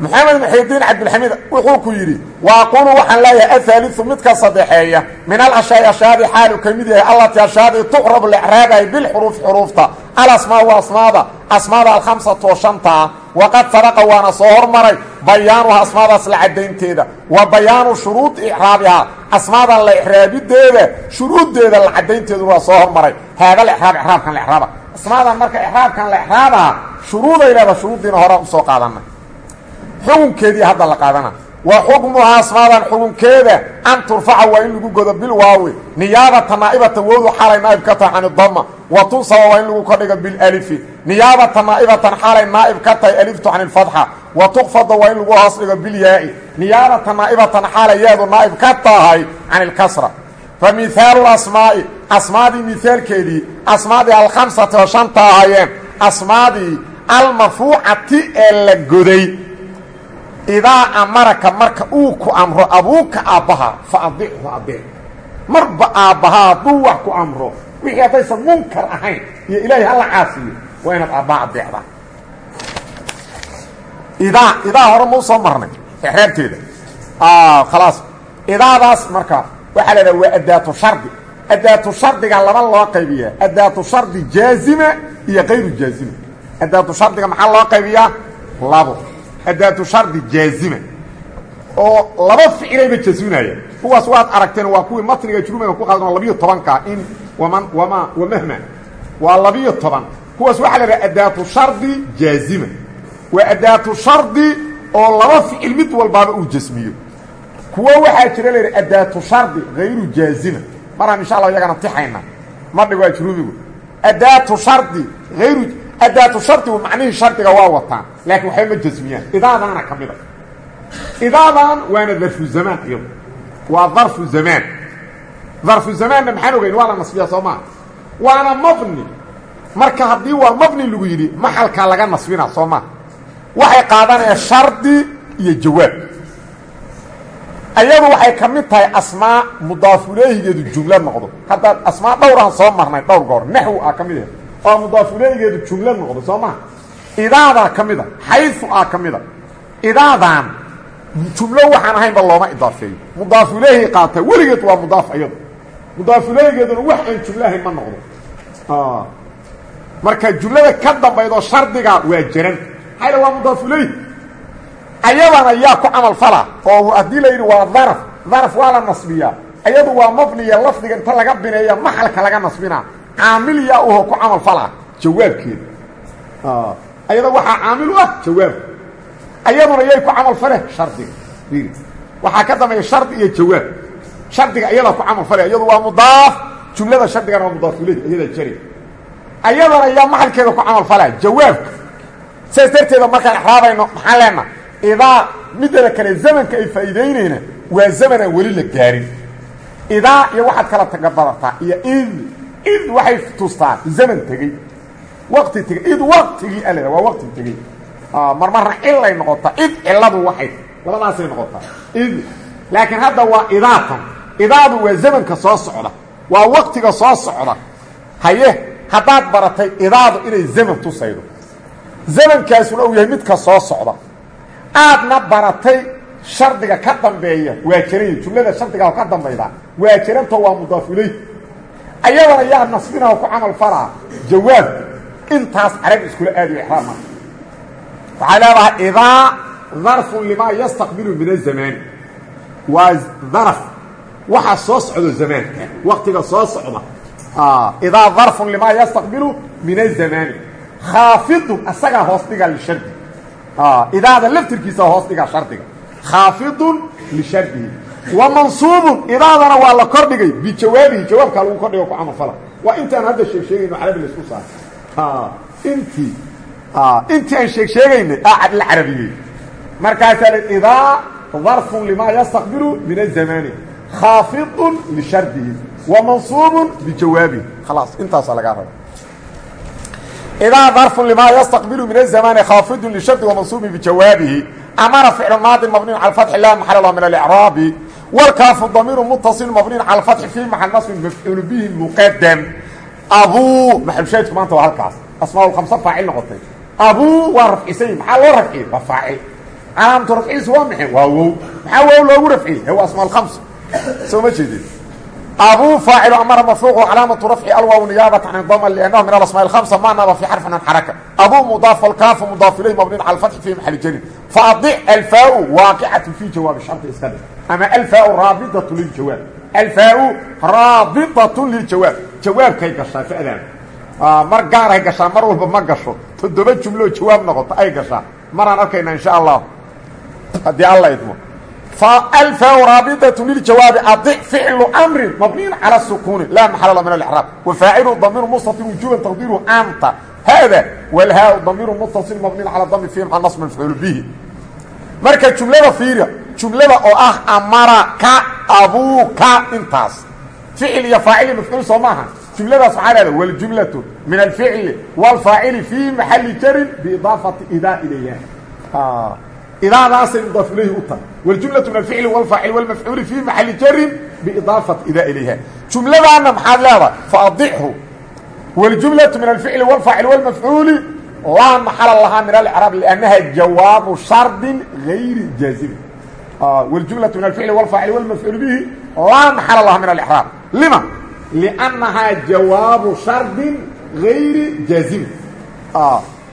maxamed muxidiin cabdilxamiid wuxuu ku yidhi wa aquulu waxaan leeyahay ahaaliu midka saddexeeya min alashaai ashaadi xaalu ka mid yahay allatii ashaadii tucrabu lecraabay bilxuruufi xuruufta alasmaau asmaada asmaada alkhamsatu oo shanta ah waqad sabaqa waana soo hormaray bayaanuha asmaadaas la caddaynteeda wa bayaanu shuruudi icraabihaa asmaadan la icraabideeda shuruuddeeda la caddaynteeduna waa soo hormaray haada lecraab icraabkan la ecraaba asmaadan marka icraabkan la ecraabaha shuruuday leeda shuruuddiina u soo qaadanay xukunkeedii hadda la qaadana. Wa xukmuhaa asmaadan xukunkeeda an turfaca waa in lagu godo bilwaawi niyaabata naa'ibatan wowdu xaalay naa'ib ka tahay can idama wa tunsaba waa in lagu kordhigo bilalifi niyaabata naa'ibatan xaalay naa'ib ka tahay aliftu can ilfatxa wa tukfada waa in lagu hoos dhigo bilyaa'i niyaabata naa'ibatan xaalay yaadu naa'ib ka tahay can ilkasra fa mihaalu asmaa'i. Asmaadii mihaalkeedii asmaadii alkhamsati oo shanta ahaayeen. Asmaadii almarfuucati ee la goday idaa amaraka marka uu ku amro abuuka aabbaha fa adichu adeec marba aabbaha hadduu wax ku amro wixii haddaysan munkar ahayn iyo ilaahay hala caasiyo waa inaad aabbaha adeecdaa idaa idaa hore mau soo marnay exraabteeda khalaas. Idaadaas marka waxaa la idhaha waa addaatu shardi. Addaatu shardiga laba loo qaybiyaa. Addaatu shardi jaazima iyo kayru jaazima. Addaatu shardiga maxaa loo qaybiyaa? Labo adaatu shardi jaazima oo laba ficlayba jasminaya kuwaas waad aragteen waa kuwii matniga jurumega ku qaadan labiyo tobanka in waman wama wamahma. Waa labiyo kuwaas waxaa la idhaha adaatu shardi jaazima waa adaatu shardi oo laba ficil mid walbaaba uu jasmiyo kuwo waxaa jira la yidha adaatu shardi hayru jaazima maraan insha allah iyagana tixayna. Madhig waa juruumigu adaatu shardi ayru adaatu shardigu macnihii shardiga waa wataan laakiin waxba ma jasmiyaan idaadaana ka mida idaadan waana darfu zamaan iyadu. Waa darfu zamaan. Darfu zamaanna maxaan ogeyn waa la nasbiyaa soo maa waana mabni. Marka haddii waa mabni lagu yidhi maxalkaa laga nasbina soo maa waxay qaadanayaan shardi iyo jawaab. Ayadu waxay ka mid tahay asmaa mudaafuleehigeedu jumlo noqdo. Haddaad asmaa dhowrahan soo marnay dhowr goor naxwi ah ka mid ah oo mudaafuleehigeedu jumlo noqdo soo maa idaadaa ka mida xayu ah ka mida idaadan jumlo waxaan ahaynba looma idaafeeyo. Mudaafuleehi qaata weligeed waa mudaaf ayadu. Mudaafuleehigeeduna wax aan jumlo ahayn ma noqdo. Marka jumlada ka dambaydoo shardiga waa jaran maxaa waa mudaafuleehi ayadana yaa ku camal fala oo haddii la yidhi waa daraf daraf waa la nasbiyaa. Ayadu waa mabniya lafdiga inta laga bineeya maxalka laga nasbinaa caamil yaa uho ku camal falaa jawaabkeeda. Ayada waxaa caamil u ah jawaabka ayaduna yay ku camal fale shardiga waxaa ka dambeeya shardi iyo jawaab. Shardiga ayadaa ku camal fale ayadu waa mudaaf. Jumlada shardigana waa mudaafuley ayadaa jari. Ayadana yaa maxalkeeda ku camal falaa jawaabka saas darteeda markaan exraabayno maxaan leena idaa midada kale zamanka ay faa'iidaynayna waa zaman aan weli la gaarin. Idaa iyo waxaad id waxay tustaa zaman tegey. Waqti tegey id waqtigii al waa waqti tegey. Marmarna cilay noqotaa id ciladu waxay labadaasay noqotaa id laakiin hadda waa idaatan. Idaadu waa zamanka soo socda waa waqtiga soo socda. Haye haddaad baratay idaadu inay zaman tusaydo. Zamankaasuna uu yahay midka soo socda. Aadna baratay shardiga ka dambeeya waa jaranya jumlada shardiga ka dambayda waa jaranto waa ayadana yaa nasbinaha ku camal falaa jawaabka intaas carab iskula aadiyo exraama waxay leedahay idaa darfun limaa yastaqbilu min azamaani waa darf waxa soo socdo zamaanka waktiga soo socda. Idaa darfun limaa yastaqbilu min azamaani khaafidun asagaa hoos dhiga lishardi idaada laftirkiisa hoos dhiga shardiga khaafidun lishardihi wa mansuubun idaadana waa la kordhigay. Bijawaabihi jawaabkaa lagu kordhigo ku camalfala. Waa intaan hadda sheeg sheegayno carabi la isku saaro intii intii aan sheeg sheegaynay aa la carabiyey. Markaasaa l idaa darfun limaa yastaqbilu min azamaani khaafidun lishardihi wa mansuubun bijawaabihi khalaas intaasaa lagaa raba idaa darfun limaa yastaqbilu min azamaani khaafidun lishardi wamansuubin bijawaabihi amara ficlu maadin mabniin cala fatxi la maxal lah min alicraabi warkaafu damiiru mutaصil mabniin cala fatxi fii maxal nasbin mafcuulu bihi muqadam abuu maxalushaahidku maanta waa halkaas. Asmaa khamsa faacil noqotay. Abuu waa rafcisay maxaa loo rafciyey? Waa faacil. Calaamatu rafciisu waa maxay? Waa wow. Maxaa wow loogu rafciyey? He waa asmaa khams soo ma jeedin. Abuu faacilu amara marfuucu calaamatu rafci alwaaw niyaabata can dama liannahu min alasmaa alhamsa ma naba fi xarfin an xaraka. Abuu mudaaf alkaafu mudaaf ilayh mabniin cala alfatxi fi maxali jarin faadic alfaau waaqicatu fi jawaabi shardi iska dhig ama alfaau raabiatu liljawaab alfaau raabiatu liljawaab jawaabkay gashaa fadaada mar gaaraay gashaa mar walba ma gasho. Toddoba jumloo jawaab noqoto ay gashaa. Maraan arkayna insha allah haddii alla idmo. Alfaau raabiatu liljawaabi adic ficlu amrin mabniyin cala sukuuni laa maxalla min alraab wafaacilu damiru mustatir wujuuban taqdiiru anta haada walhaau damiru muttasil mabniyin cala dami fi maca nasb mafcuul bihi. Marka jumlada fiiriya jumlada oo ah amaraka abuuka intaas ficil iyo faacil mafcuul soo maaha jumladaas waxaa leeda waljumlatu min alficli wاlfaacili fii maxali jarin biidaafati idaa ilayha idaadaasay mudaaf ilayhi u tahay wاljumlaةu min alficli wاlfaacil wاlmafcuuli fii maxali jarin biidaafati idaa ilayha jumladaana maxaad leedahay faadixhu wاljumlaةu min alficli wاlfaacil wاlmafcuuli laa maxala lahaa min alcraab لأnnaha jawaabu shardi غayri jaazimi wاljumlaةu min alficli wاlfaacil wاlmafcuul bihi laa maxala lahaa min alcraab lima لأnnahaa jawaabu shardi غayri jaazimi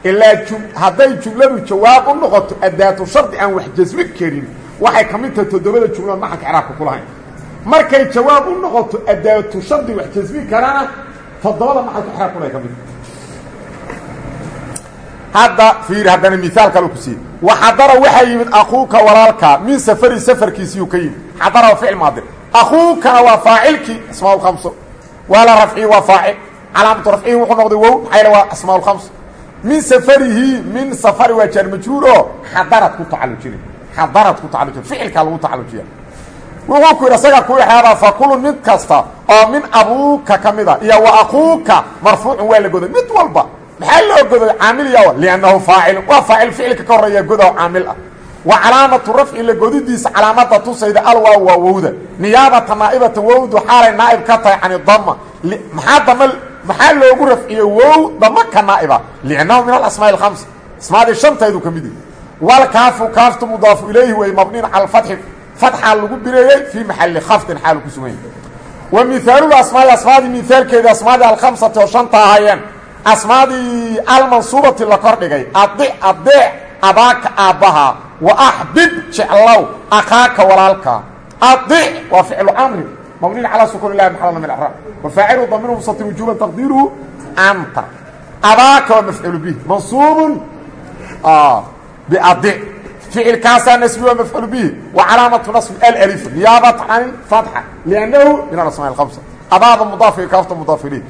ilaa hadday jumladu jawaab u noqoto adaatu shardi aan wax jasmi karin waxay ka mid tahay toddobada jumlad maxalka craabka ku lahayn markay jawaab u noqoto adaatu shardi wax jasmi karana toddobada maxalka craabkuna ay ka mid tahay hadda fiiri haddana miaal kale ku siiye waxadara waxaa yimid akuuka walaalkaa min safari safarkiisiyuu ka yimid xadara waa ficil maadi akuukana waa faacilkii asmaa lkamso waa la rafciyi waa faacil calaamatu rafcihi wuxuu noqday wow maxaa yale waa asmaa lkamso min safarihi min safari waa jaar majruur oo xadarad ku tacalujina xadarad ku tacalujina ficilkaa lagu tacalujiya wuxuu ku yidhi asaga ku ixaabaa fakulun mid kasta oo min abuuka ka mid a iyo wa akuuka marfuucun waa la goday mid walba maxaa loo goday? Caamil yaw liannahu faacil waa faacil ficilka ka horreeya godow caamil ah. Wa calaamatu rafci la godidiisa calaamada tusayda alwaa waa wowda niyaabata naa'ibata wowdu xaalay naa'ib ka tahay cani dama maxaa dama maxaa loogu rafciye wow dama ka naa'iba? liannahu min alasmaa alkhams asmaadii shantaydu ka mid walkaafu kaaftu mudaafu ilayhi wey mabniin cala fatxi fatxaa lagu bireeyey fii maxali khafdin xaalu ku sugan yahay wa mihaalul asmaai asmaadii mihaalkeedii asmaadii alkhamsati oo shanta ahaayeen asmaadii almansuubati la kor dhigay. Adic adeec abaaka aabbaha. Wa axbib jeclow akhaaka walaalka. Adic waa ficlu amri. Mabniin calaa sukuun ilahi maxalna min acraab wa faacilu damiru mustatir wujuban taqdiiruhu anta. Abaaka waa mafcuulu bih mansuubun biadic ficilkaasaa nasbi waa mafcuulu bihi. Wa calaamatu nasbi alalifu niyaabata can fatxa liannahu min alasmaa alhamsa abaada mudaafiga kaafta mudaaf ilayh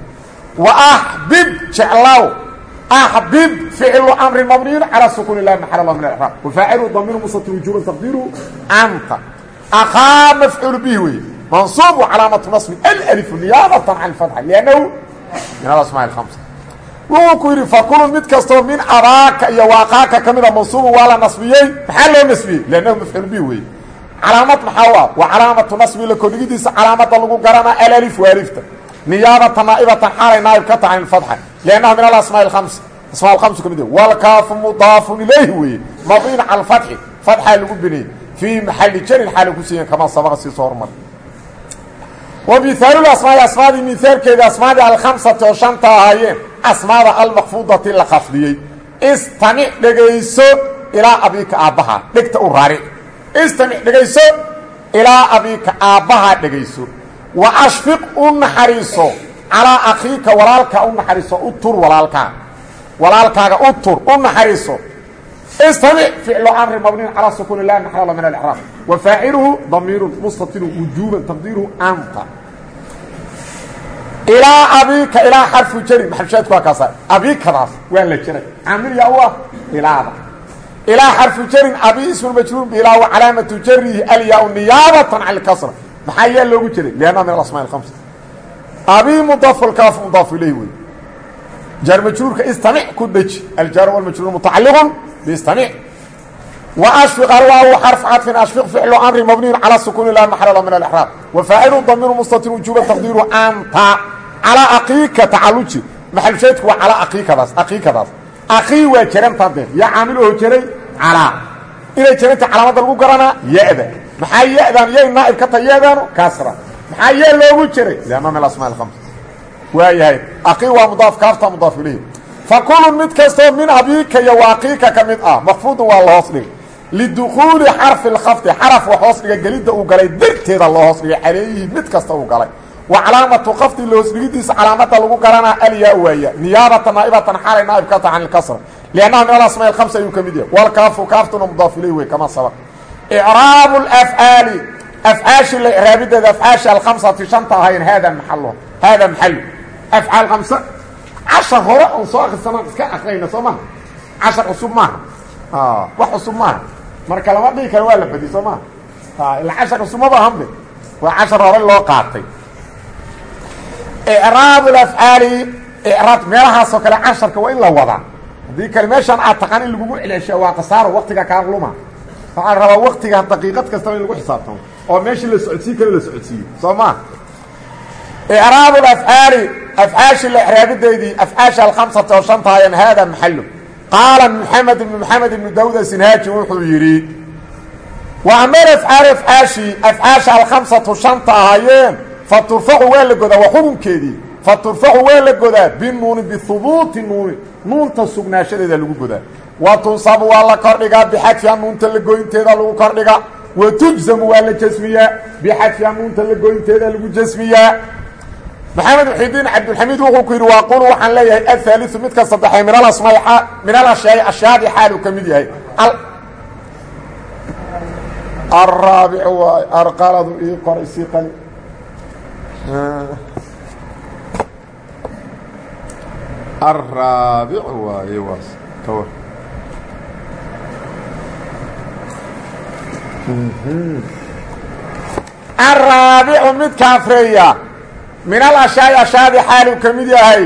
وأحبب جعلو أحبب فعل أمر مبني على سكون الله محل الله من الإعراب وفاعل ضمير مستتر وجوبا تقديره أنت أخا مفعول به منصوب وعلامة نصب الألف نيابة عن الفتحة لأنه من الأسماء الخمسة وكوري فكل مد كستو من أراك يا واقاك كمدا منصوب ولا نصبيين محل نصبي لأنه مفعول به علامة محاوى وعلامة نصب لكوديديس علامة لغو niyaabata naaibatan xaalay naaib ka tahay min fadxa liannaha min alasmaa alams asmaa alhamsu ka mid walkaafu mudaafun ilayhi mabin cala alfatxi fadxaa lagu bineeyey fii maxalli jarin xaala ku siiyan kamaa sabaqa sii soo hormar wa mihaalu asmaai asmaadii mihaalkeeda asmaadii alkhamsati oo shanta ahaayeen asmaada almakfuudati la khafdiyey istamic dhegayso ilaa abiika aabbahaa dhegta u raaric istamic dhegayso ilaa abiika aabbahaa dhegayso wa ashfiq u naxariiso. Calaa akhiika walaalkaa u naxariiso. U tur walaalkaa walaalkaaga u tur u naxariiso. Istamic ficlu amri mabniin calaa sukuuni la maxalla min alcraab wa faaciluhu damiirun mustatiru wujuuban taqdiiruhu anta. Ilaa abiika ilaa xarfu jari. Maxalshaadku waa kaasa abiikadaas waa la jaray caamil yaa u ah ilaada. Ilaa xarfu jarin abi ismu majruur bilaa wa calaamatu jarihi alyaa niyaabatan can lkasra maxaa yaa loogu jiray liannaha min alasmaa alhamsa abi mudafu lkaaf mudaafu ilayhi wey jaar majruurka istamic ku dheji aljaar walmajruur mutacaliqun bistamic وأشفق الله حرف عطف أشفق فعل أمر مبني على السكون لا محل له من الإحراب وفاعل ضمير مستتر وجوبا تقديره أنت على أقيك تعالج محل شيء هو على أقيك بس أقيك بس أخي وجرم تنده يا عامله جري على إذا جرمت علامة maxaa ya-dan yay naaib ka tahay ya-daanu kasra maxaa yee loogu jiray? Lianna milasmaa alkhamsa waayahay. Aqii waa mudaaf kaafta mudaaf ilayhi fakulun mid kastoo min abiika iyo waaqiika ka mid ah makfuudun waa lahoos dhigay. Lidukuuli xarfi lkhafdi xaraf wax hoos dhiga gelidda uu galay darteeda loo hoos dhigay calayhi mid kasta uu galay. Wa calaamatu khafdi loosdhigidiisa calaamada lagu garanaa alyaa waaya niyaabata naaibatan xalay naaib ka taha can ilkasra liannaha min alasmaa alkhamsa ayuu ka mid yahay. Walkaafu kaaftuna mudaaf ilayhi wey kama sabaq icraabu lafcaali afcaashii la icraabideeda afcaasha alkhamsati shanta ahayn haada maalo haada maxalu afcaal kamsa cashar hore oon soo akrisanaan iska akrinayna soo maha cashar cusub maaha wax cusub maaha marka lama dhihi karo waa la badiy soo maha ila cashar cusub maba hambe waa cashar hore loo qaatay icraabu lafcaali icraab meelahaasoo kale casharka waa in la wadaa haddii kale meeshaan aad taqaan in lagugu celeshaa waa kasaaro waktiga kaa luma waxaa rabaa waktiga daqiiqad kastaba in lagu xisaabtamo oo meeshii la socodsiin karo la socodsiiyo soo maa icraab alafcaali afcaashi la icraabideedii afcaasha alkhamsata oo shantaayan haada maxalo qaala maxamed ibnu maxamed ibnu daawud asinhaaji wuxuu yidhi wa amar afcaal afcaashi afcaasha alkhamsatu shanta ahaayeen fa turfacu waa la godaa waa xukunkeedii fa turfacu waa la godaa binuuni bihubuuti nuuni lagu godaa wa tunsabu waa la kordhigaa bixadfiha nuunta la goynteeda lagu kordhigaa wa tujzamu waa la jasmiyaa bixadfiha nuunta la goynteeda lagu jasmiyaa maxamed muxidiin cabdilxamiid wuxuu ku yidhi waaqulu waxaan leeyahay ahaaliu midka saddexay min alashyaa'i ashyaadii xaaluu ka mid yahay. Araabicu waay arqaladu ii qoray sii qali. Araabicu waaye waas araabicu midka afreeya min alashyaai ashyaadii xaaluu ka mid yahay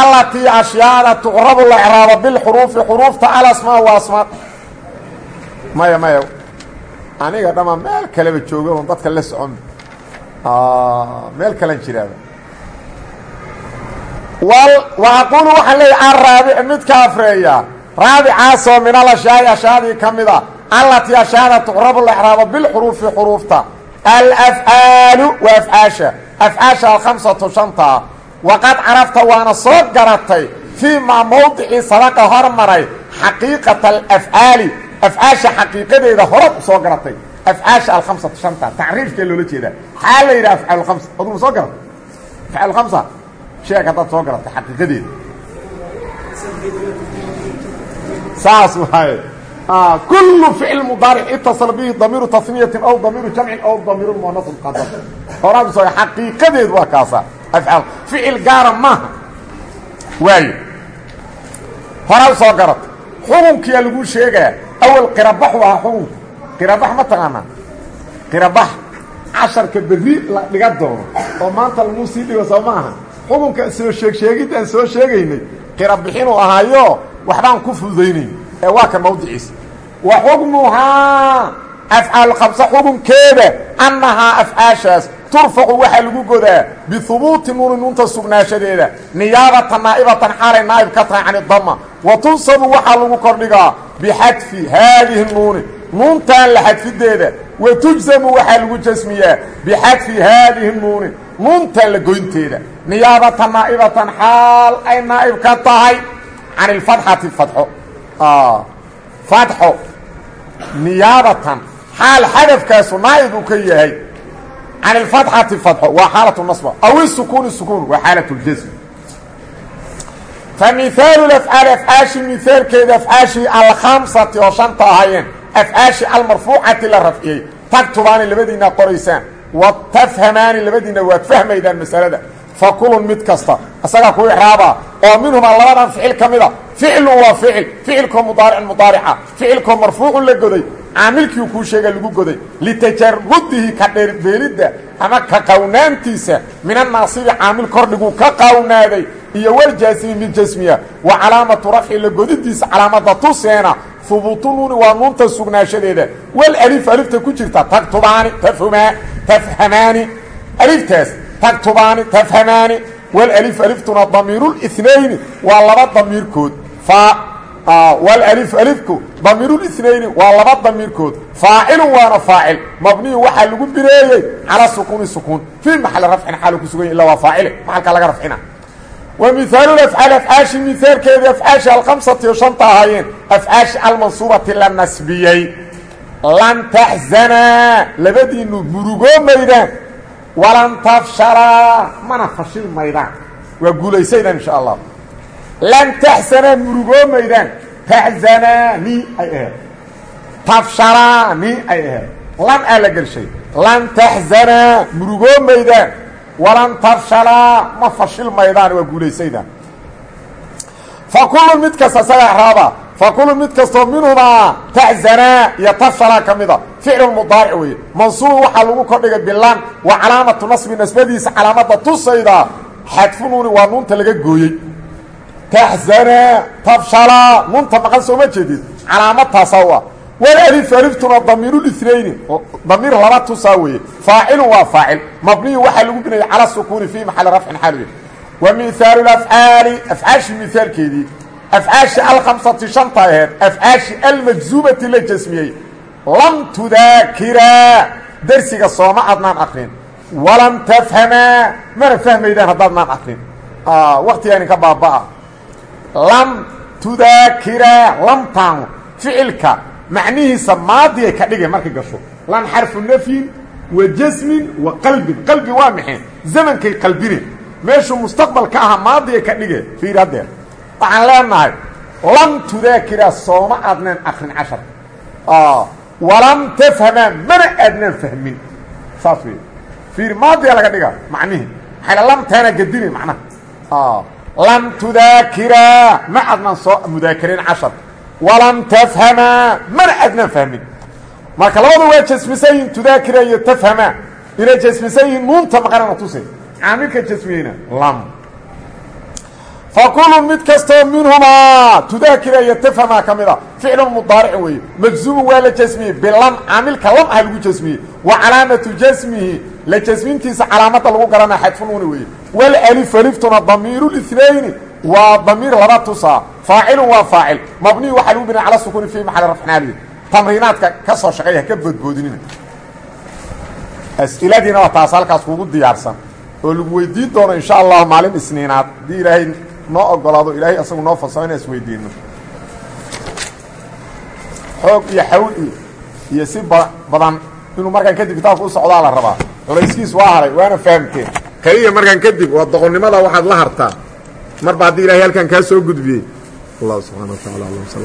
allatii ashyaada tucrabu la icraabo bilxuruufi xuruufta alasmaa wa asmaa. Maya maya. Aniga dhama meel kaleba jooga oon dadka la socon. Meel kalan jiraaba wa aquulu waxaan leeyahy araabic midka afreeya raabicaasoo min alashyaai ashyaadii ka mid a allatii ashyaada tucrabu la icraabo bilxuruufi xuruufta alafcaalu waa afcaasha afcaasha alkhamsatu shantaa waqad carafta waana soo garatay fii maa mowdicii sabaqa hormaray xaqiiqata alafcaali afcaasha xaqiiqadeeda horad u soo garatay afcaasha alkhamsatu shanta tacriifkee loola jeedaa xaa la yidhaha afcaal khamsa aduma soo garatay afcaal khamsa sheeg haddaad soo garatay xaqiiqadeeda saas كل فعل مضارع اتصل به ضمير تثنية أو ضمير جمع أو ضمير مؤنث مقدر هراب سو حقيقة waa kaasa أفعال فعل gaara maaha waayo horaa soo garat xukunkiyaa lagu sheegaa awal qirabax ahaa xukunka qirabax ma taqaanaa qirabax casharka berri la dhiga doono oo maanta lagu sii dhigo soo ma aha xukunka soo sheeg sheegidaan soo sheegaynay qirabixinuu ahaayo waxbaan ku fududaynayn ee waa ka mawdiciisa wa xukmuhaa afcaal qabsa xukunkeeda annahaa afcaashaas turfacu waxaa lagu godaa bihubuuti nuuni nuunta sugnaashadeeda niyaabatan naa'ibatan xaalay naa'ib ka tahay can idama wa tunsabu waxaa lagu kordhigaa bixadfi haadihi nuuni nuuntan la xadfideeda. Wa tujsamu waxaa lagu jasmiyaa bixadfi haadihi nuuni nuuntan la goynteeda. Niyaabatan naa'ibatan xaal ay naa'ib ka tahay can ilfatxati fatxo fatxo niyaabatan xaal xadafkaasu naa'ib uu ka yahay can ilfatxati fatxo waa xaalatu nasba aw isukuuni sukuun waa xaalat ljasm fa mihaalu afcaali afcaashi mihaalkeeda afcaashii alkhamsati oo shanta ahaayeen afcaashi almarfuucati la rafciyey tagtubaani labadiinaa qoraysaan wa tafhamaani labadiinna waad fahmaydaan masalada fa kulun mid kasta isagaa ku ixraabaa oo minhumaa labadan ficil ka mida ficlun waa ficil ficilkoo mudaaricun mudaarica ficilkoo marfuucun la goday caamilkii kuu sheega lagu goday litajarudihi ka dheerbeelidda ama ka qawnaantiisa min annaasibi caamil kordhiguu ka qawnaaday iyo waljaasimi mid jasmiya wa calaamatu rafci la godidiisa calaamada tuseena hubuutu nuuni waa nuunta sugnaanshadeeda wal alif alifta ku jirta tagtubaani tafhumaa tafhamaani aliftaas tagtubaani tafhamaani wal alif aliftuna damiirulithnayni waa laba damiirkood alifku damiirulithnayni waa laba damiirkood. Faacilun waana faacil. Mabniyu waxaa lagu bireeyey calaa sukuuni sukuun. Fii maxali rafcin xaalu ku sugan illa waa faacile maxalka laga rafcina. Wa mihaalu afcaal afcaashi mihaalkeedii afcaashi alkhamsati oo shanta ahaayeen. Afcaashi almansuubati la nasbiyey. Lan taxzanaa labadiinu murugoo maydaan. Walan tafshalaa mana fashil maydaan. Waa guulaysaydaan insha allah lan taxsanaa murugoo maydaan taxzanaani ay aheed tafshalaani ay aheed lan aa la gelshay lan taxzanaa murugoo maydaan walan tafshalaa ma fashil maydaan waa guulaysaydaan fa kulun mid kasta isaga exraaba fa kulun mid kastoo minhumaa taxzanaa iyo tafshalaa ka mida ficlu mudaaric weeye mansuubun waxaa lagu kordhigay bilan wa calaamatu nasbi nasbadiisa calaamada tusayda xadfunuuni waa nuunta laga gooyey taxzanaa tafshalaa nuunta maqan sooma jeedid calaamadtaasaa u ah walalifu aliftuna damiirulithnayni damiir laba tusaa weeye faacilun waa faacil mabniyu waxaa lagu binayay cala sukuuni fii maxali rafcin xalwi wa mihaalu afcaali afcaashi mihaalkeedii afcaashi alkhamsati shanta aheed afcaashi almajzuumati la jasmiyey lam tudaakiraa dersiga sooma adnaan akrin walam tafhamaa mana fahmaydaan haddaadnaan akrin waktigaani ka baabaa lam tudaakiraa lamtaanu ficilka macnihiisa maadiyay ka dhigeen markay gasho. Lan xarfu nafyin wa jasmin wa qalbin. Qalbi waa maxeen zamankay qalbineen meeshuu mustaqbal ka aha maadiyay ka dhigeen fiiri haddeer waxaan leenahay lam tudaakiraa sooma aadnaan akrin casharka walam tafhamaa mana aadnaan fahmin. Saas wey fiiri maadiya laga dhiga macnihi. Maxayla lamtaana gadine lam tudaakiraa ma adnaan soo mudaakireen casharka walam tafhamaa mana adnaan fahmin marka labadu waa jasmisan yihiin tudaakira iyo tafhamaa inay jasmisan yihiin nuunta maqanana tusay caamilka jasmiyeyna lam fakulun mid kastoo minhumaa tudaakira iyo tafhamaa ka mid a ficlun mudaaric weeye majzuumun waa la jasmiyey bilam caamilka lam ah lagu jasmiyey wa calaamatu jasmihi la jasmintiisa calaamada lagu garanaa xadfunuuni weeye walalifu aliftuna damiirulithnayni waa damiir laba tusaa faacilun waa faacil mabniyu waxaa lagu binaya cala sukuuni fii maxali rafcinaali tamriinaadka ka soo shaqeeya haka boodboodinina. As'iladiina waa taas halkaas kugu diyaarsan oo lagu weydiin doono insha allahu maalin isniinaad haddii ilaahay noo ogolaado ilaahay asagu noo farsamo inaan isweydiino xoog iyo xawl iyo iyo si ba badan inuu markaan kadib kitaabka u socdaa la rabaa. Culayskiis waa haray waana fahamteen keliya markaan kadib waa doqonnimada waxaad la hartaa. Marba haddii ilahay halkan kaa soo gudbiyey. Allah subxana wa taala alam. Sal